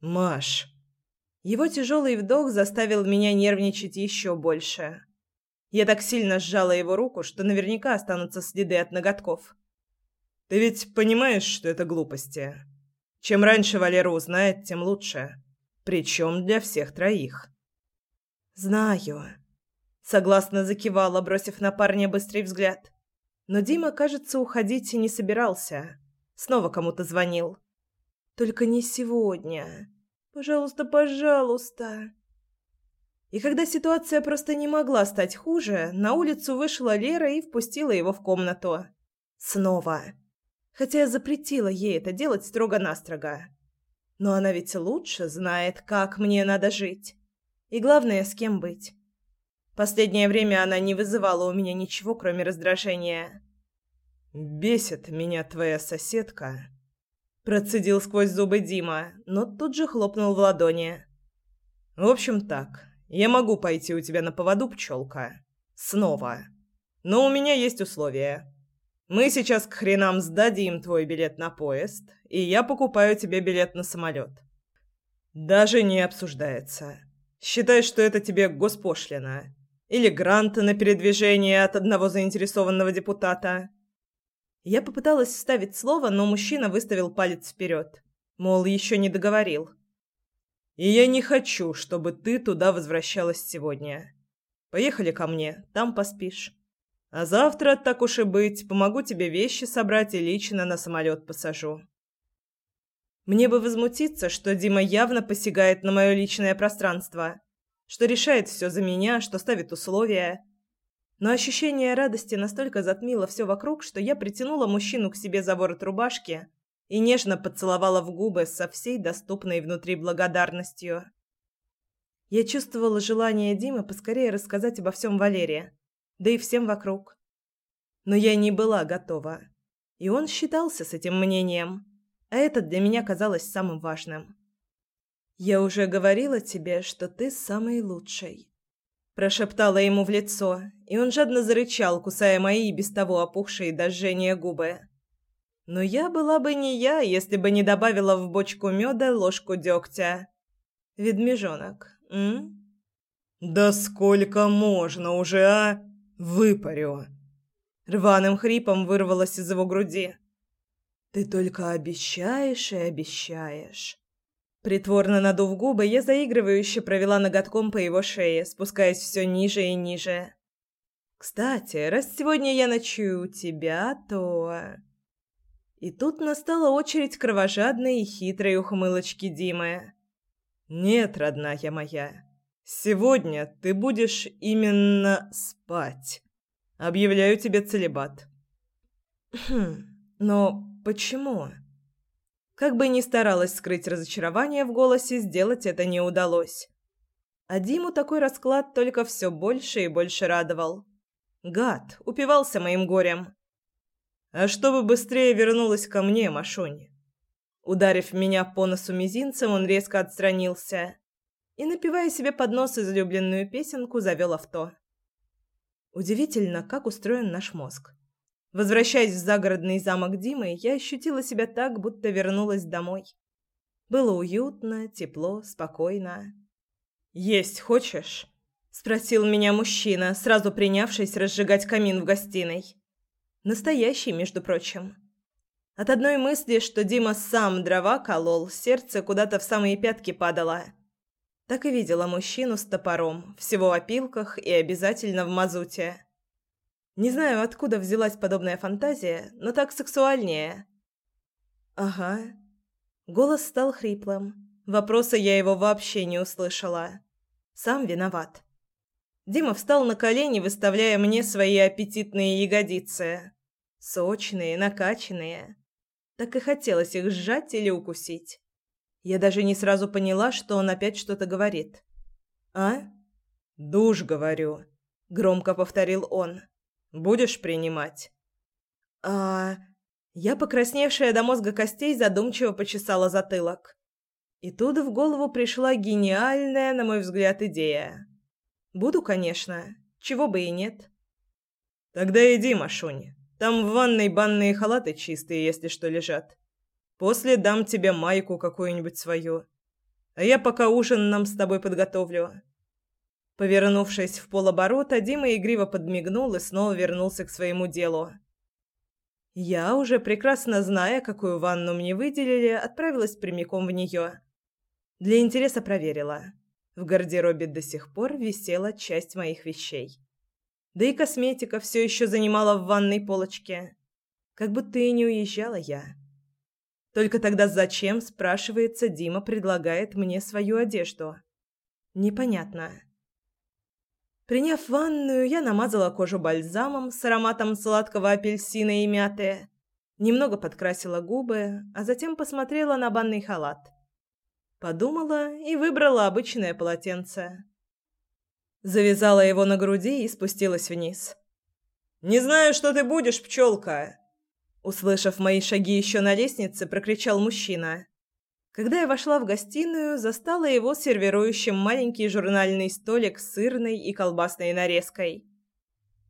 Маш. Его тяжелый вдох заставил меня нервничать еще больше. Я так сильно сжала его руку, что наверняка останутся следы от ноготков. Ты ведь понимаешь, что это глупости? Чем раньше Валера узнает, тем лучше. Причем для всех троих. «Знаю», — согласно закивала, бросив на парня быстрый взгляд. Но Дима, кажется, уходить и не собирался. Снова кому-то звонил. «Только не сегодня. Пожалуйста, пожалуйста». И когда ситуация просто не могла стать хуже, на улицу вышла Лера и впустила его в комнату. Снова хотя я запретила ей это делать строго-настрого. Но она ведь лучше знает, как мне надо жить. И главное, с кем быть. Последнее время она не вызывала у меня ничего, кроме раздражения. «Бесит меня твоя соседка», – процедил сквозь зубы Дима, но тут же хлопнул в ладони. «В общем так, я могу пойти у тебя на поводу, пчелка. Снова. Но у меня есть условия. Мы сейчас к хренам сдадим твой билет на поезд, и я покупаю тебе билет на самолет. Даже не обсуждается. Считай, что это тебе госпошлина. Или грант на передвижение от одного заинтересованного депутата. Я попыталась вставить слово, но мужчина выставил палец вперед. Мол, еще не договорил. И я не хочу, чтобы ты туда возвращалась сегодня. Поехали ко мне, там поспишь. А завтра, так уж и быть, помогу тебе вещи собрать и лично на самолет посажу. Мне бы возмутиться, что Дима явно посягает на мое личное пространство, что решает все за меня, что ставит условия. Но ощущение радости настолько затмило все вокруг, что я притянула мужчину к себе за ворот рубашки и нежно поцеловала в губы со всей доступной внутри благодарностью. Я чувствовала желание Димы поскорее рассказать обо всем Валерии, да и всем вокруг. Но я не была готова. И он считался с этим мнением, а это для меня казалось самым важным. «Я уже говорила тебе, что ты самый лучший», – прошептала ему в лицо, и он жадно зарычал, кусая мои без того опухшие до жжения губы. Но я была бы не я, если бы не добавила в бочку меда ложку дегтя. Ведмежонок, м? «Да сколько можно уже, а? Выпарю!» Рваным хрипом вырвалось из его груди. «Ты только обещаешь и обещаешь». Притворно надув губы, я заигрывающе провела ноготком по его шее, спускаясь все ниже и ниже. «Кстати, раз сегодня я ночую у тебя, то...» И тут настала очередь кровожадной и хитрой ухмылочки Димы. «Нет, родная моя, сегодня ты будешь именно спать. Объявляю тебе целебат». «Хм, но почему?» Как бы ни старалась скрыть разочарование в голосе, сделать это не удалось. А Диму такой расклад только все больше и больше радовал. Гад, упивался моим горем. А чтобы быстрее вернулась ко мне, Машунь. Ударив меня по носу мизинцем, он резко отстранился и, напевая себе под нос излюбленную песенку, завел авто. Удивительно, как устроен наш мозг. Возвращаясь в загородный замок Димы, я ощутила себя так, будто вернулась домой. Было уютно, тепло, спокойно. «Есть хочешь?» – спросил меня мужчина, сразу принявшись разжигать камин в гостиной. Настоящий, между прочим. От одной мысли, что Дима сам дрова колол, сердце куда-то в самые пятки падало. Так и видела мужчину с топором, всего в опилках и обязательно в мазуте. Не знаю, откуда взялась подобная фантазия, но так сексуальнее. «Ага». Голос стал хриплым. Вопроса я его вообще не услышала. Сам виноват. Дима встал на колени, выставляя мне свои аппетитные ягодицы. Сочные, накачанные. Так и хотелось их сжать или укусить. Я даже не сразу поняла, что он опять что-то говорит. «А?» «Душ, говорю», — громко повторил он. «Будешь принимать?» «А...» Я, покрасневшая до мозга костей, задумчиво почесала затылок. И тут в голову пришла гениальная, на мой взгляд, идея. Буду, конечно. Чего бы и нет. Тогда иди, Машунь. Там в ванной банные халаты чистые, если что, лежат. После дам тебе майку какую-нибудь свою. А я пока ужин нам с тобой подготовлю. Повернувшись в полоборота, Дима игриво подмигнул и снова вернулся к своему делу. Я, уже прекрасно зная, какую ванну мне выделили, отправилась прямиком в нее. Для интереса проверила. В гардеробе до сих пор висела часть моих вещей. Да и косметика все еще занимала в ванной полочке. Как будто и не уезжала я. Только тогда зачем, спрашивается, Дима предлагает мне свою одежду? Непонятно. Приняв ванную, я намазала кожу бальзамом с ароматом сладкого апельсина и мяты, немного подкрасила губы, а затем посмотрела на банный халат. Подумала и выбрала обычное полотенце. Завязала его на груди и спустилась вниз. «Не знаю, что ты будешь, пчелка!» Услышав мои шаги еще на лестнице, прокричал мужчина. Когда я вошла в гостиную, застала его сервирующим маленький журнальный столик с сырной и колбасной нарезкой.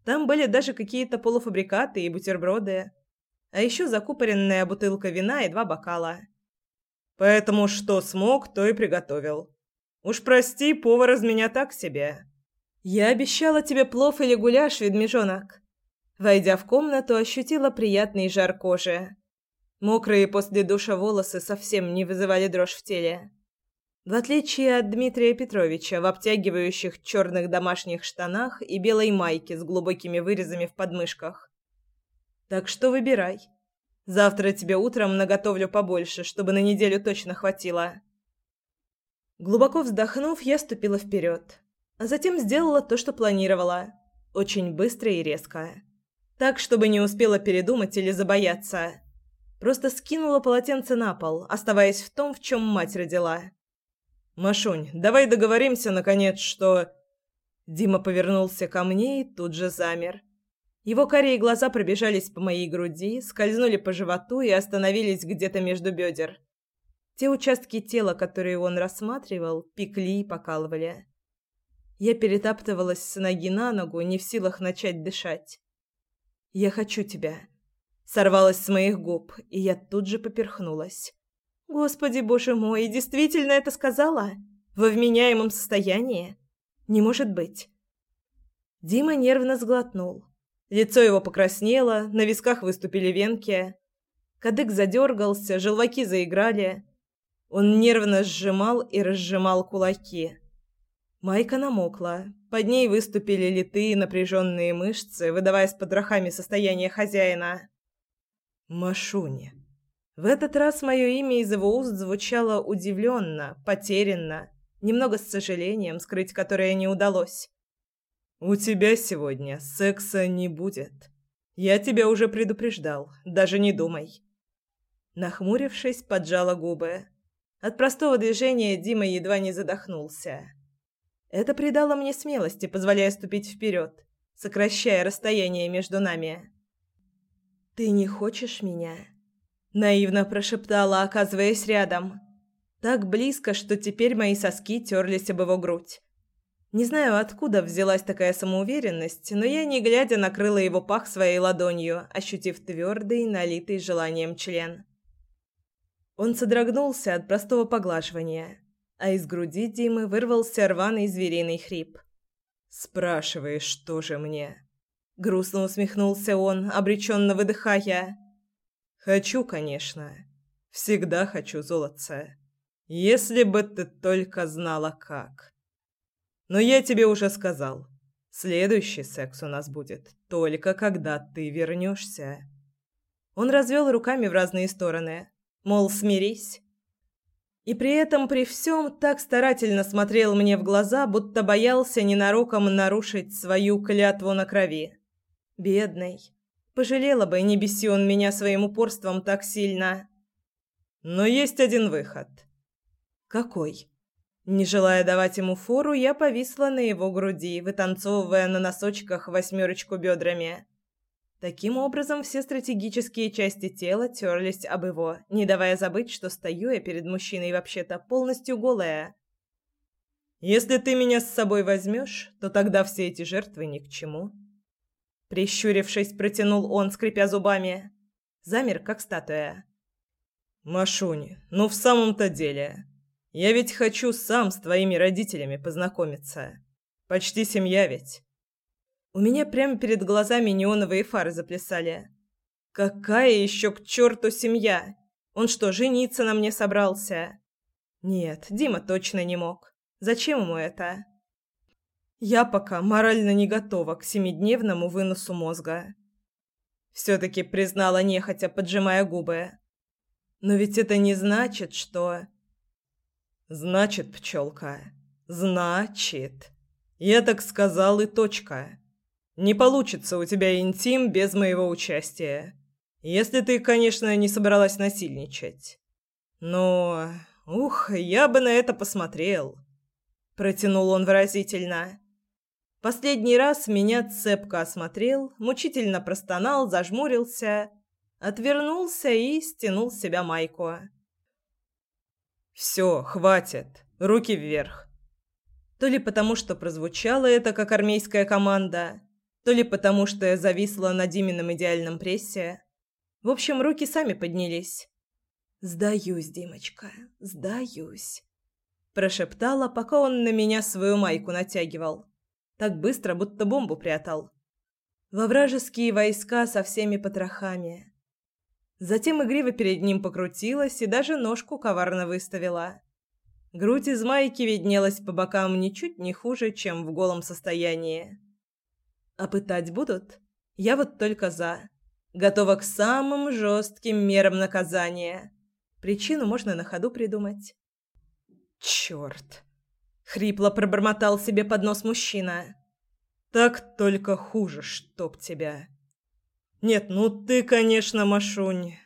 Там были даже какие-то полуфабрикаты и бутерброды, а еще закупоренная бутылка вина и два бокала. Поэтому что смог, то и приготовил. Уж прости, повар из меня так себе. Я обещала тебе плов или гуляш, ведмежонок. Войдя в комнату, ощутила приятный жар кожи. Мокрые после душа волосы совсем не вызывали дрожь в теле. В отличие от Дмитрия Петровича в обтягивающих черных домашних штанах и белой майке с глубокими вырезами в подмышках. Так что выбирай. Завтра тебе утром наготовлю побольше, чтобы на неделю точно хватило». Глубоко вздохнув, я ступила вперед, а затем сделала то, что планировала. Очень быстро и резко. Так, чтобы не успела передумать или забояться. Просто скинула полотенце на пол, оставаясь в том, в чем мать родила. «Машунь, давай договоримся, наконец, что...» Дима повернулся ко мне и тут же замер. Его карие глаза пробежались по моей груди, скользнули по животу и остановились где-то между бедер. Те участки тела, которые он рассматривал, пекли и покалывали. Я перетаптывалась с ноги на ногу, не в силах начать дышать. «Я хочу тебя», сорвалось с моих губ, и я тут же поперхнулась. «Господи, боже мой, действительно это сказала? Во вменяемом состоянии? Не может быть». Дима нервно сглотнул. Лицо его покраснело, на висках выступили венки. Кадык задергался, желваки заиграли. Он нервно сжимал и разжимал кулаки. Майка намокла. Под ней выступили литые напряженные мышцы, выдавая с подрохами состояние хозяина. Машуня. В этот раз мое имя из его уст звучало удивленно, потерянно, немного с сожалением, скрыть которое не удалось. «У тебя сегодня секса не будет. Я тебя уже предупреждал, даже не думай». Нахмурившись, поджала губы. От простого движения Дима едва не задохнулся. Это придало мне смелости, позволяя ступить вперед, сокращая расстояние между нами. «Ты не хочешь меня?» Наивно прошептала, оказываясь рядом. Так близко, что теперь мои соски терлись об его грудь. Не знаю, откуда взялась такая самоуверенность, но я, не глядя, накрыла его пах своей ладонью, ощутив твердый, налитый желанием член. Он содрогнулся от простого поглаживания, а из груди Димы вырвался рваный звериный хрип. «Спрашиваешь, что же мне?» Грустно усмехнулся он, обреченно выдыхая. «Хочу, конечно. Всегда хочу золотца. Если бы ты только знала, как. Но я тебе уже сказал. Следующий секс у нас будет только когда ты вернешься». Он развел руками в разные стороны, мол, смирись. И при этом при всем так старательно смотрел мне в глаза, будто боялся ненароком нарушить свою клятву на крови. Бедный. Пожалела бы, не беси он меня своим упорством так сильно. Но есть один выход. Какой? Не желая давать ему фору, я повисла на его груди, вытанцовывая на носочках восьмерочку бедрами. Таким образом, все стратегические части тела терлись об его, не давая забыть, что стою я перед мужчиной вообще-то полностью голая. «Если ты меня с собой возьмешь, то тогда все эти жертвы ни к чему». Прищурившись, протянул он, скрипя зубами. Замер, как статуя. «Машуни, ну в самом-то деле, я ведь хочу сам с твоими родителями познакомиться. Почти семья ведь». У меня прямо перед глазами неоновые фары заплясали. «Какая еще к черту семья? Он что, жениться на мне собрался?» «Нет, Дима точно не мог. Зачем ему это?» Я пока морально не готова к семидневному выносу мозга. Все-таки признала нехотя, поджимая губы. Но ведь это не значит, что... Значит, пчелка, значит. Я так сказал и точка. Не получится у тебя интим без моего участия. Если ты, конечно, не собралась насильничать. Но... Ух, я бы на это посмотрел. Протянул он выразительно. Последний раз меня цепко осмотрел, мучительно простонал, зажмурился, отвернулся и стянул с себя майку. «Все, хватит. Руки вверх». То ли потому, что прозвучало это как армейская команда, то ли потому, что я зависла на Димином идеальном прессе. В общем, руки сами поднялись. «Сдаюсь, Димочка, сдаюсь», – прошептала, пока он на меня свою майку натягивал так быстро, будто бомбу прятал. Во вражеские войска со всеми потрохами. Затем игриво перед ним покрутилась и даже ножку коварно выставила. Грудь из майки виднелась по бокам ничуть не хуже, чем в голом состоянии. А пытать будут? Я вот только за. Готова к самым жестким мерам наказания. Причину можно на ходу придумать. «Черт!» — хрипло пробормотал себе под нос мужчина. «Так только хуже, чтоб тебя!» «Нет, ну ты, конечно, Машунь.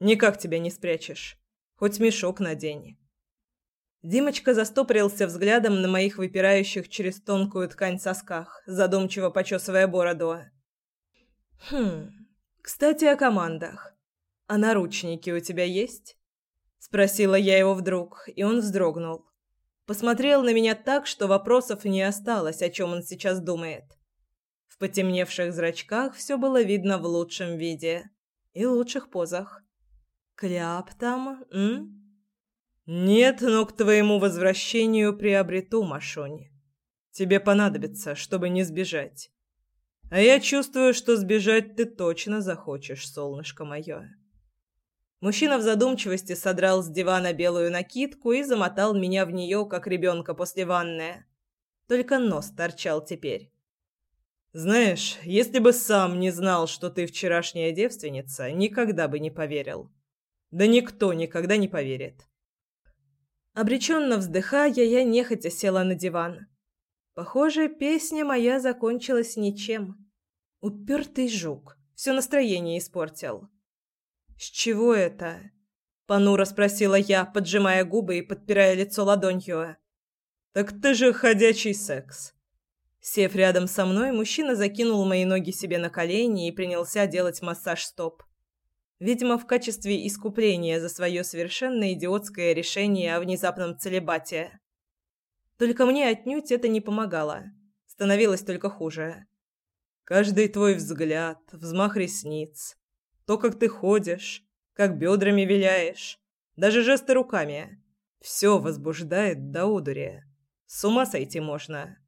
Никак тебя не спрячешь. Хоть мешок надень». Димочка застопорился взглядом на моих выпирающих через тонкую ткань сосках, задумчиво почесывая бороду. «Хм, кстати, о командах. А наручники у тебя есть?» Спросила я его вдруг, и он вздрогнул. Посмотрел на меня так, что вопросов не осталось, о чем он сейчас думает. В потемневших зрачках все было видно в лучшем виде и лучших позах. «Кляп там, м?» «Нет, но к твоему возвращению приобрету, Машунь. Тебе понадобится, чтобы не сбежать. А я чувствую, что сбежать ты точно захочешь, солнышко мое». Мужчина в задумчивости содрал с дивана белую накидку и замотал меня в нее, как ребенка после ванны. Только нос торчал теперь. «Знаешь, если бы сам не знал, что ты вчерашняя девственница, никогда бы не поверил. Да никто никогда не поверит». Обреченно вздыхая, я нехотя села на диван. Похоже, песня моя закончилась ничем. Упертый жук. Все настроение испортил. «С чего это?» — понуро спросила я, поджимая губы и подпирая лицо ладонью. «Так ты же ходячий секс». Сев рядом со мной, мужчина закинул мои ноги себе на колени и принялся делать массаж стоп. Видимо, в качестве искупления за свое совершенно идиотское решение о внезапном целебате. Только мне отнюдь это не помогало. Становилось только хуже. Каждый твой взгляд, взмах ресниц, то, как ты ходишь, как бедрами виляешь, даже жесты руками. Все возбуждает до удури. С ума сойти можно.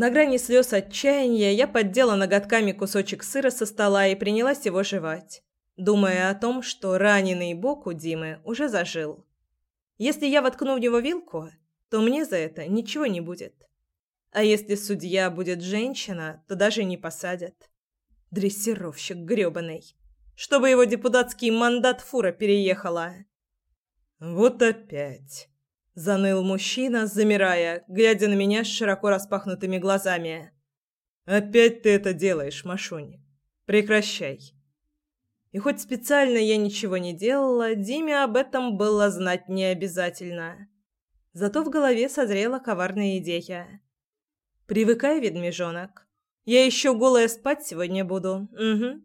На грани слез отчаяния я поддела ноготками кусочек сыра со стола и принялась его жевать, думая о том, что раненый бок у Димы уже зажил. Если я воткну в него вилку, то мне за это ничего не будет. А если судья будет женщина, то даже не посадят. Дрессировщик грёбаный. Чтобы его депутатский мандат фура переехала. Вот опять. Заныл мужчина, замирая, глядя на меня с широко распахнутыми глазами. Опять ты это делаешь, Машунь. Прекращай. И хоть специально я ничего не делала, Диме об этом было знать не обязательно. Зато в голове созрела коварная идея. Привыкай, ведмежонок. Я еще голая спать сегодня буду. Угу.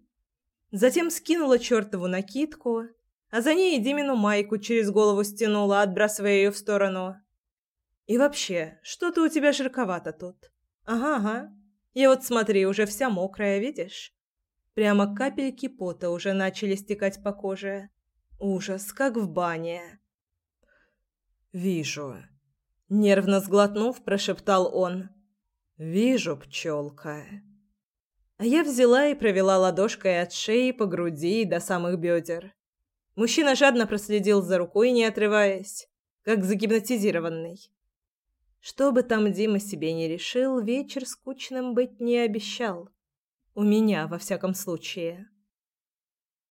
Затем скинула чертову накидку, а за ней и Димину майку через голову стянула, отбрасывая ее в сторону. И вообще, что-то у тебя жарковато тут. Ага, ага. Я вот смотри, уже вся мокрая, видишь? Прямо капельки пота уже начали стекать по коже. Ужас, как в бане. Вижу. Нервно сглотнув, прошептал он. «Вижу, пчелка». А я взяла и провела ладошкой от шеи по груди до самых бедер. Мужчина жадно проследил за рукой, не отрываясь, как загипнотизированный. Что бы там Дима себе не решил, вечер скучным быть не обещал. У меня, во всяком случае.